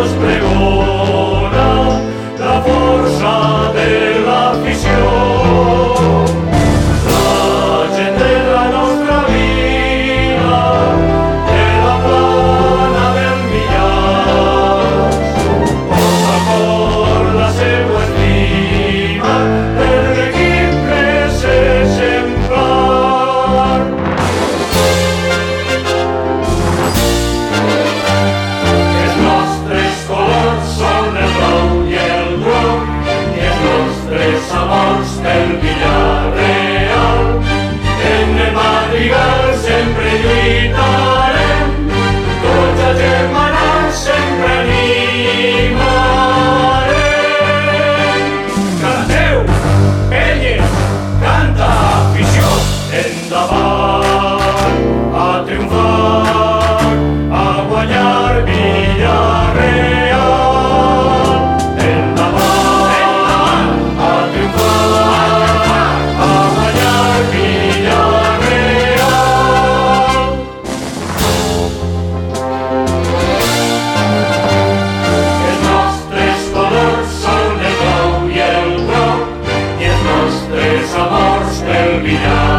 club a bar, a triunfar, a guanyar Villa Real. El Navar, a triunfar, a guanyar Villa Real. Els nostres colors són el blau i el blau, i els nostres amors del billar.